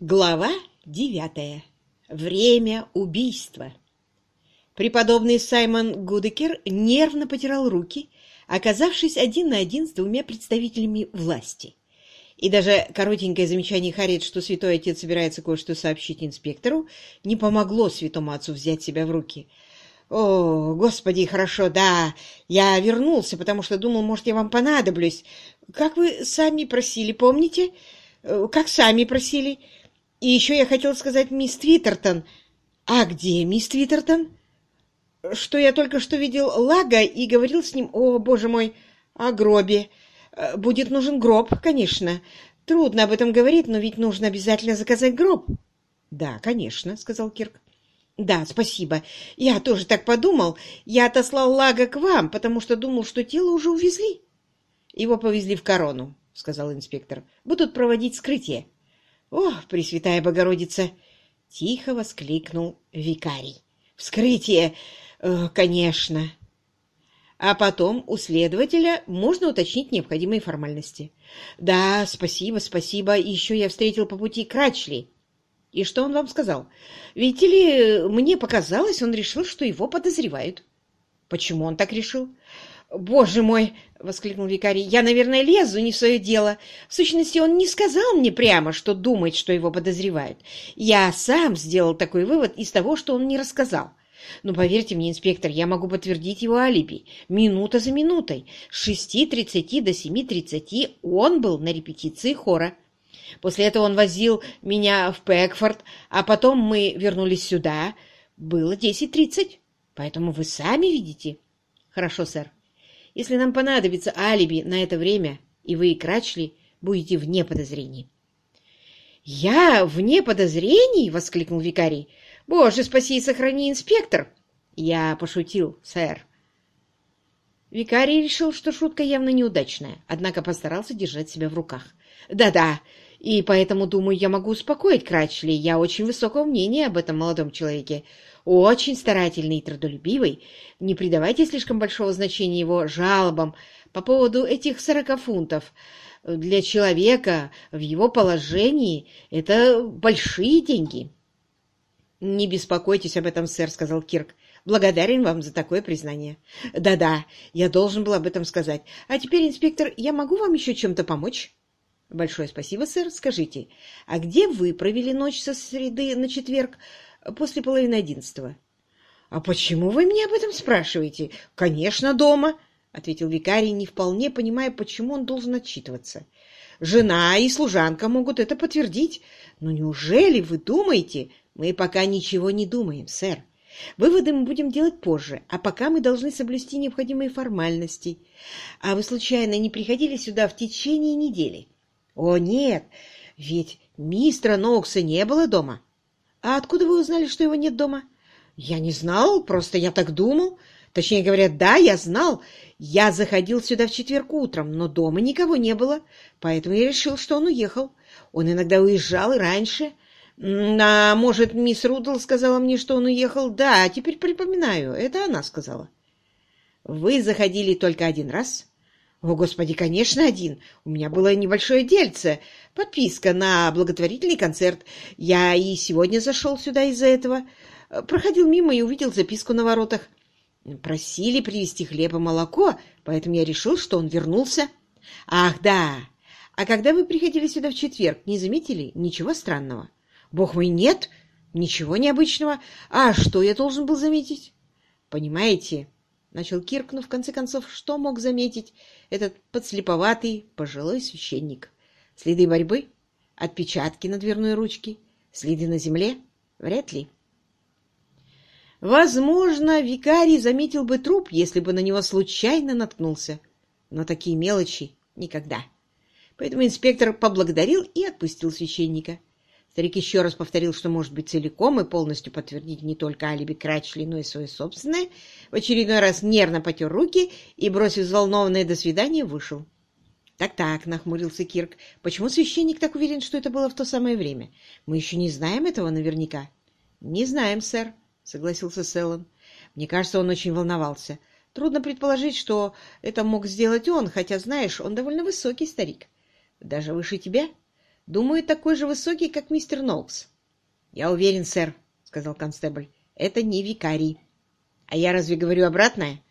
Глава девятая. Время убийства. Преподобный Саймон Гудекер нервно потирал руки, оказавшись один на один с двумя представителями власти. И даже коротенькое замечание Харриет, что святой отец собирается кое-что сообщить инспектору, не помогло святому отцу взять себя в руки. «О, господи, хорошо, да, я вернулся, потому что думал, может, я вам понадоблюсь. Как вы сами просили, помните? Э, как сами просили?» И еще я хотел сказать мисс Твиттертон. А где мисс Твиттертон? Что я только что видел Лага и говорил с ним, о, боже мой, о гробе. Будет нужен гроб, конечно. Трудно об этом говорить, но ведь нужно обязательно заказать гроб. Да, конечно, сказал Кирк. Да, спасибо. Я тоже так подумал. Я отослал Лага к вам, потому что думал, что тело уже увезли. Его повезли в корону, сказал инспектор. Будут проводить скрытие. «О, Пресвятая Богородица!» — тихо воскликнул викарий. «Вскрытие! Э, конечно!» А потом у следователя можно уточнить необходимые формальности. «Да, спасибо, спасибо. Еще я встретил по пути Крачли». «И что он вам сказал? Видите ли, мне показалось, он решил, что его подозревают». «Почему он так решил?» «Боже мой!» — воскликнул викарий. «Я, наверное, лезу не в свое дело. В сущности, он не сказал мне прямо, что думает, что его подозревают. Я сам сделал такой вывод из того, что он не рассказал. Но поверьте мне, инспектор, я могу подтвердить его алиби. Минута за минутой. С шести тридцати до семи тридцати он был на репетиции хора. После этого он возил меня в Пэкфорд, а потом мы вернулись сюда. Было десять тридцать. Поэтому вы сами видите. Хорошо, сэр. Если нам понадобится алиби на это время, и вы и Крачли будете вне подозрений. «Я вне подозрений?» — воскликнул викарий. «Боже, спаси и сохрани, инспектор!» «Я пошутил, сэр». Викарий решил, что шутка явно неудачная, однако постарался держать себя в руках. «Да-да, и поэтому, думаю, я могу успокоить Крачли. Я очень высокого мнения об этом молодом человеке очень старательный и трудолюбивый, не придавайте слишком большого значения его жалобам по поводу этих сорока фунтов. Для человека в его положении это большие деньги. — Не беспокойтесь об этом, сэр, — сказал Кирк. — Благодарен вам за такое признание. Да — Да-да, я должен был об этом сказать. А теперь, инспектор, я могу вам еще чем-то помочь? — Большое спасибо, сэр. Скажите, а где вы провели ночь со среды на четверг? после половины одиннадцатого. — А почему вы меня об этом спрашиваете? — Конечно, дома, — ответил викарий, не вполне понимая, почему он должен отчитываться. — Жена и служанка могут это подтвердить. Но неужели вы думаете... Мы пока ничего не думаем, сэр. Выводы мы будем делать позже, а пока мы должны соблюсти необходимые формальности. А вы, случайно, не приходили сюда в течение недели? О, нет, ведь мистера Ноукса не было дома. «А откуда вы узнали, что его нет дома?» «Я не знал, просто я так думал. Точнее говоря, да, я знал. Я заходил сюда в четверг утром, но дома никого не было, поэтому я решил, что он уехал. Он иногда уезжал и раньше. А может, мисс Рудл сказала мне, что он уехал? Да, теперь припоминаю, это она сказала». «Вы заходили только один раз?» О, Господи, конечно, один. У меня было небольшое дельце. Подписка на благотворительный концерт. Я и сегодня зашел сюда из-за этого. Проходил мимо и увидел записку на воротах. Просили привезти хлеб и молоко, поэтому я решил, что он вернулся. Ах, да. А когда вы приходили сюда в четверг, не заметили ничего странного? Бог мой, нет, ничего необычного. А что я должен был заметить? Понимаете, — начал Кирк, но в конце концов, что мог заметить этот подслеповатый пожилой священник? Следы борьбы? Отпечатки на дверной ручке? Следы на земле? Вряд ли. Возможно, викарий заметил бы труп, если бы на него случайно наткнулся. Но такие мелочи никогда. Поэтому инспектор поблагодарил и отпустил священника. Старик еще раз повторил, что может быть целиком и полностью подтвердить не только алиби Крачли, но и свое собственное. В очередной раз нервно потер руки и, бросив взволнованное «до свидания», вышел. «Так-так», — нахмурился Кирк, — «почему священник так уверен, что это было в то самое время? Мы еще не знаем этого наверняка». «Не знаем, сэр», — согласился Селлен. «Мне кажется, он очень волновался. Трудно предположить, что это мог сделать он, хотя, знаешь, он довольно высокий старик. Даже выше тебя?» Думаю, такой же высокий, как мистер Ноукс. — Я уверен, сэр, — сказал констебль. — Это не викарий. — А я разве говорю обратное?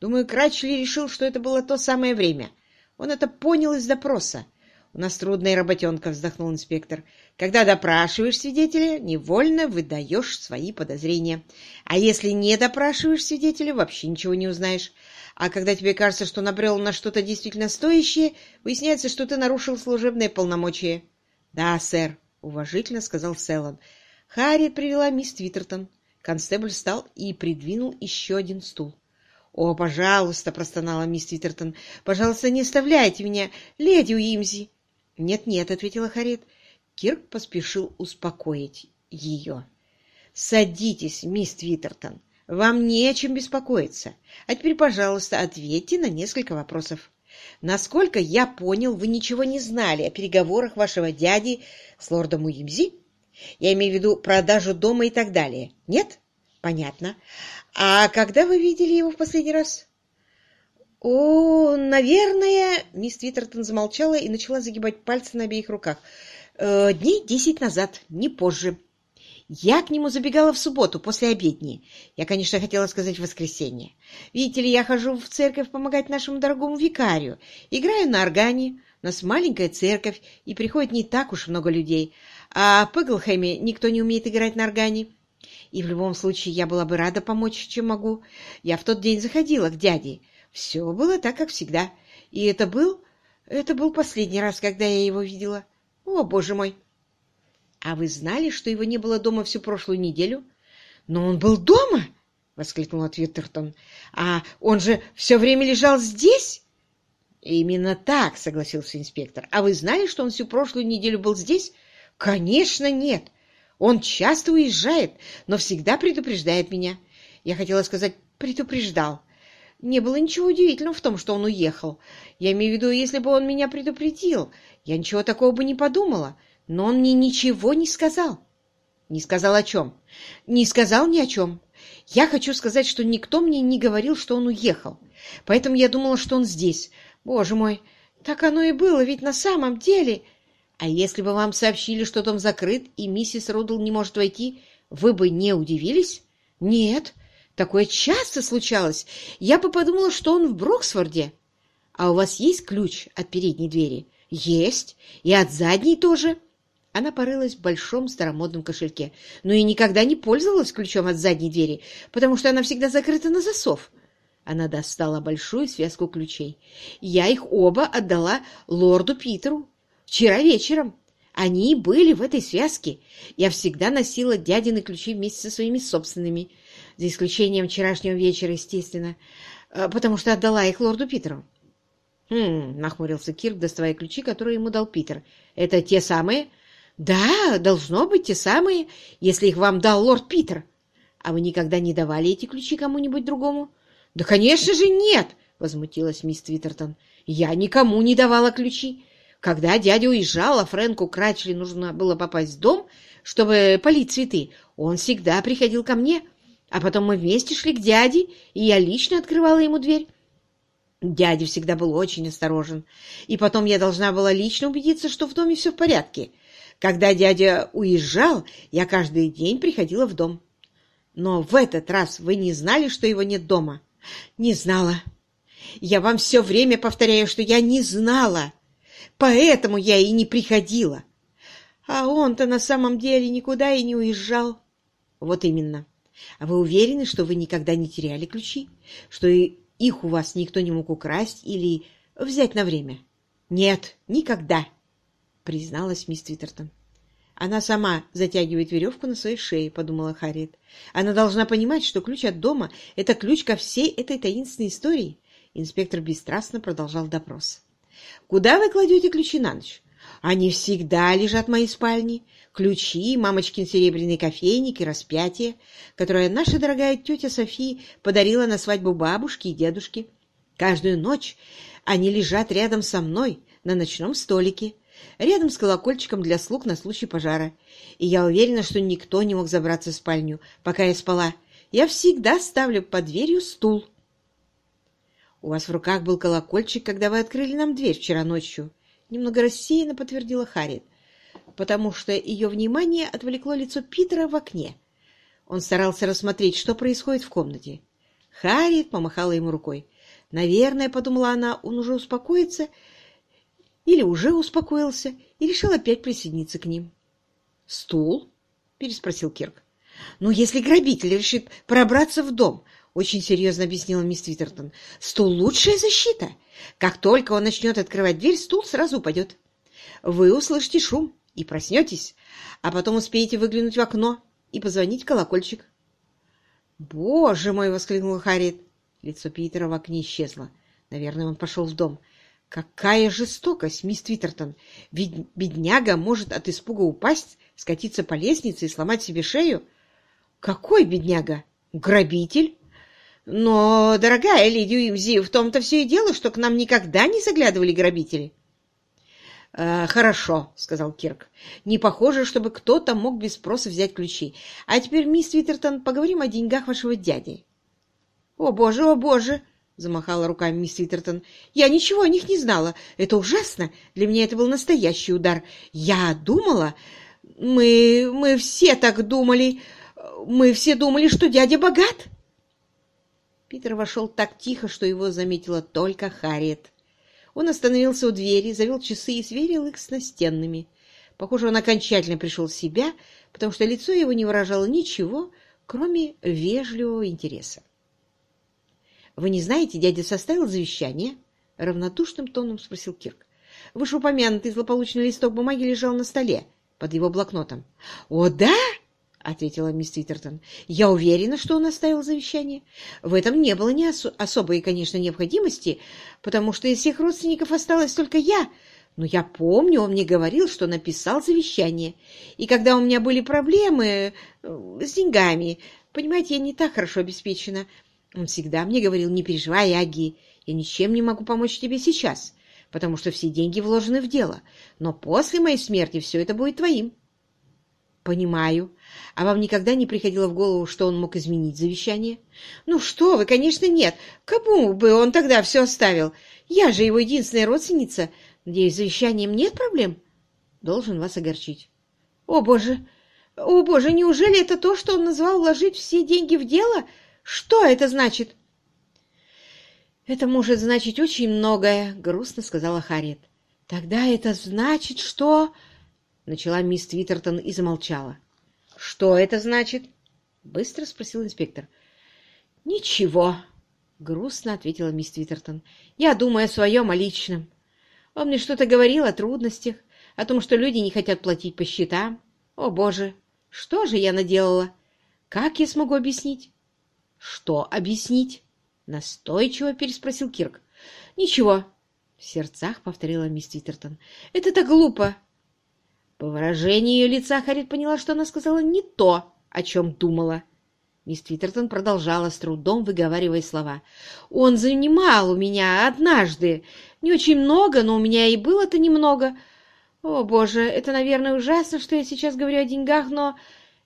Думаю, Крачли решил, что это было то самое время. Он это понял из допроса. У нас трудная работенка, вздохнул инспектор. Когда допрашиваешь свидетеля, невольно выдаешь свои подозрения. А если не допрашиваешь свидетеля, вообще ничего не узнаешь. А когда тебе кажется, что набрел на что-то действительно стоящее, выясняется, что ты нарушил служебное полномочия. — Да, сэр, — уважительно сказал Селлан. Харриет привела мисс Твиттертон. Констебль встал и придвинул еще один стул. — О, пожалуйста, — простонала мисс Твиттертон, — пожалуйста, не оставляйте меня, леди Уимзи. «Нет-нет», — ответила Харит. Кирк поспешил успокоить ее. «Садитесь, мисс Твиттертон. Вам не о чем беспокоиться. А теперь, пожалуйста, ответьте на несколько вопросов. Насколько я понял, вы ничего не знали о переговорах вашего дяди с лордом Уимзи? Я имею в виду продажу дома и так далее. Нет? Понятно. А когда вы видели его в последний раз?» «О, наверное...» — мисс Твиттертон замолчала и начала загибать пальцы на обеих руках. «Э, «Дней десять назад, не позже. Я к нему забегала в субботу, после обедни. Я, конечно, хотела сказать воскресенье. Видите ли, я хожу в церковь помогать нашему дорогому викарию. Играю на органе. У нас маленькая церковь, и приходит не так уж много людей. А в Пэглхэме никто не умеет играть на органе. И в любом случае я была бы рада помочь, чем могу. Я в тот день заходила к дяде». Все было так, как всегда. И это был... Это был последний раз, когда я его видела. О, боже мой! А вы знали, что его не было дома всю прошлую неделю? Но он был дома! — воскликнула Твиттертон. «А он же все время лежал здесь?» «Именно так», — согласился инспектор. «А вы знали, что он всю прошлую неделю был здесь?» «Конечно, нет. Он часто уезжает, но всегда предупреждает меня. Я хотела сказать, предупреждал. Не было ничего удивительного в том, что он уехал. Я имею в виду, если бы он меня предупредил, я ничего такого бы не подумала. Но он мне ничего не сказал. Не сказал о чем? Не сказал ни о чем. Я хочу сказать, что никто мне не говорил, что он уехал. Поэтому я думала, что он здесь. Боже мой, так оно и было, ведь на самом деле... А если бы вам сообщили, что дом закрыт и миссис Рудл не может войти, вы бы не удивились? Нет, Такое часто случалось. Я бы подумала, что он в Броксфорде. А у вас есть ключ от передней двери? Есть. И от задней тоже. Она порылась в большом старомодном кошельке, но и никогда не пользовалась ключом от задней двери, потому что она всегда закрыта на засов. Она достала большую связку ключей. Я их оба отдала лорду Питеру вчера вечером. Они были в этой связке. Я всегда носила дядины ключи вместе со своими собственными за исключением вчерашнего вечера, естественно, э, потому что отдала их лорду Питеру. «Хм...» — нахмурился Кирк, доставая ключи, которые ему дал Питер. «Это те самые?» «Да, должно быть те самые, если их вам дал лорд Питер. А вы никогда не давали эти ключи кому-нибудь другому?» «Да, конечно же, нет!» — возмутилась мисс Твиттертон. «Я никому не давала ключи. Когда дядя уезжал, а Фрэнку Крачли нужно было попасть в дом, чтобы полить цветы, он всегда приходил ко мне». А потом мы вместе шли к дяде, и я лично открывала ему дверь. Дядя всегда был очень осторожен. И потом я должна была лично убедиться, что в доме все в порядке. Когда дядя уезжал, я каждый день приходила в дом. Но в этот раз вы не знали, что его нет дома? Не знала. Я вам все время повторяю, что я не знала. Поэтому я и не приходила. А он-то на самом деле никуда и не уезжал. Вот именно. А вы уверены, что вы никогда не теряли ключи? Что их у вас никто не мог украсть или взять на время? Нет, никогда, призналась мисс Твиттертон. Она сама затягивает веревку на своей шее, подумала Харриет. Она должна понимать, что ключ от дома — это ключ ко всей этой таинственной истории. Инспектор бесстрастно продолжал допрос. «Куда вы кладете ключи на ночь?» «Они всегда лежат в моей спальне ключи, мамочкин серебряный кофейник и распятие, которое наша дорогая тетя Софи подарила на свадьбу бабушки и дедушки. Каждую ночь они лежат рядом со мной на ночном столике, рядом с колокольчиком для слуг на случай пожара. И я уверена, что никто не мог забраться в спальню, пока я спала. Я всегда ставлю под дверью стул. У вас в руках был колокольчик, когда вы открыли нам дверь вчера ночью. Немного рассеянно подтвердила Харриет. потому что ее внимание отвлекло лицо Питера в окне. Он старался рассмотреть, что происходит в комнате. Харриет помахала ему рукой. Наверное, подумала она, он уже успокоится или уже успокоился и решил опять присоединиться к ним. «Стул?» — переспросил Кирк. «Ну, если грабитель решит пробраться в дом, — очень серьезно объяснила мисс Твиттертон, — стул — лучшая защита. Как только он начнет открывать дверь, стул сразу упадет. Вы услышите шум и проснетесь, а потом успеете выглянуть в окно и позвонить колокольчик. «Боже мой!» — воскликнула Харриет. Лицо Питера в окне исчезло. Наверное, он пошел в дом. «Какая жестокость, мисс Твиттертон! Ведь бедняга может от испуга упасть, скатиться по лестнице и сломать себе шею. Какой бедняга? Грабитель? Но, дорогая леди Уимзи, в том-то все и дело, что к нам никогда не заглядывали грабители». «Э, «Хорошо», — сказал Кирк. «Не похоже, чтобы кто-то мог без спроса взять ключи. А теперь, мисс Твиттертон, поговорим о деньгах вашего дяди». «О, боже, о, боже!» — замахала руками мисс Твиттертон. «Я ничего о них не знала. Это ужасно. Для меня это был настоящий удар. Я думала... Мы... мы все так думали. Мы все думали, что дядя богат». Питер вошел так тихо, что его заметила только Харриет. Он остановился у двери, завел часы и сверил их с настенными. Похоже, он окончательно пришел в себя, потому что лицо его не выражало ничего, кроме вежливого интереса. «Вы не знаете, дядя составил завещание?» — равнодушным тоном спросил Кирк. Вышеупомянутый злополучный листок бумаги лежал на столе под его блокнотом. «О, да!» — ответила мисс Твиттертон. «Я уверена, что он оставил завещание. В этом не было ни ос особой, конечно, необходимости, потому что из всех родственников осталась только я. Но я помню, он мне говорил, что написал завещание. И когда у меня были проблемы э, с деньгами, понимаете, я не так хорошо обеспечена, он всегда мне говорил, не переживай, Аги, я ничем не могу помочь тебе сейчас, потому что все деньги вложены в дело, но после моей смерти все это будет твоим. Понимаю. А вам никогда не приходило в голову, что он мог изменить завещание? Ну что вы, конечно, нет. Кому бы он тогда все оставил? Я же его единственная родственница. Надеюсь, с завещанием нет проблем? Должен вас огорчить. О, Боже! О, Боже, неужели это то, что он назвал вложить все деньги в дело? Что это значит? Это может значить очень многое, грустно сказала Харриет. Тогда это значит, что... Начала мисс Твиттертон и замолчала. «Что это значит?» — быстро спросил инспектор. «Ничего», — грустно ответила мисс Твиттертон. «Я думаю о своем, о личном. Он мне что-то говорил о трудностях, о том, что люди не хотят платить по счетам. О, Боже, что же я наделала? Как я смогу объяснить?» «Что объяснить?» — настойчиво переспросил Кирк. «Ничего», — в сердцах повторила мисс Твиттертон. «Это так глупо. По выражению ее лица Харит поняла, что она сказала не то, о чем думала. Мисс Твиттертон продолжала с трудом выговаривая слова. «Он занимал у меня однажды. Не очень много, но у меня и было-то немного. О, боже, это, наверное, ужасно, что я сейчас говорю о деньгах, но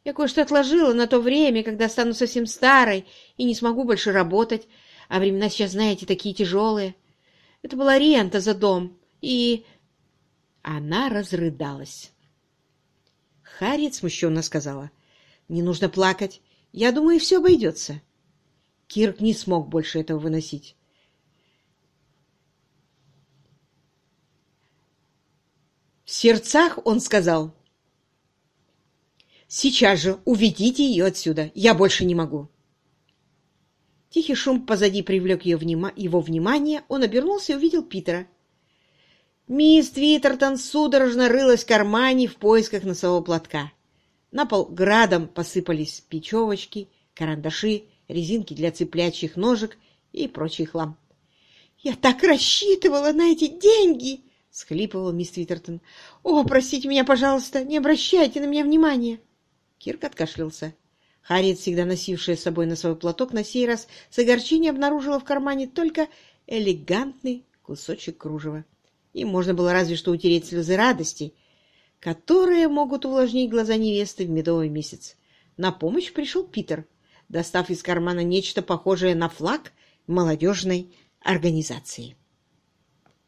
я кое-что отложила на то время, когда стану совсем старой и не смогу больше работать. А времена сейчас, знаете, такие тяжелые. Это была рента за дом, и...» Она разрыдалась. Харриет смущенно сказала. «Не нужно плакать. Я думаю, все обойдется». Кирк не смог больше этого выносить. В сердцах он сказал. «Сейчас же уведите ее отсюда. Я больше не могу». Тихий шум позади привлек ее внима... его внимание. Он обернулся и увидел Питера. Мисс Твиттертон судорожно рылась в кармане в поисках носового платка. На пол градом посыпались печевочки, карандаши, резинки для цыплячьих ножек и прочий хлам. «Я так рассчитывала на эти деньги!» — схлипывал мисс Твиттертон. «О, простите меня, пожалуйста, не обращайте на меня внимания!» Кирк откашлялся. Харриет, всегда носившая с собой носовой платок, на сей раз с огорчением обнаружила в кармане только элегантный кусочек кружева. Им можно было разве что утереть слезы радости, которые могут увлажнить глаза невесты в медовый месяц. На помощь пришел Питер, достав из кармана нечто похожее на флаг молодежной организации.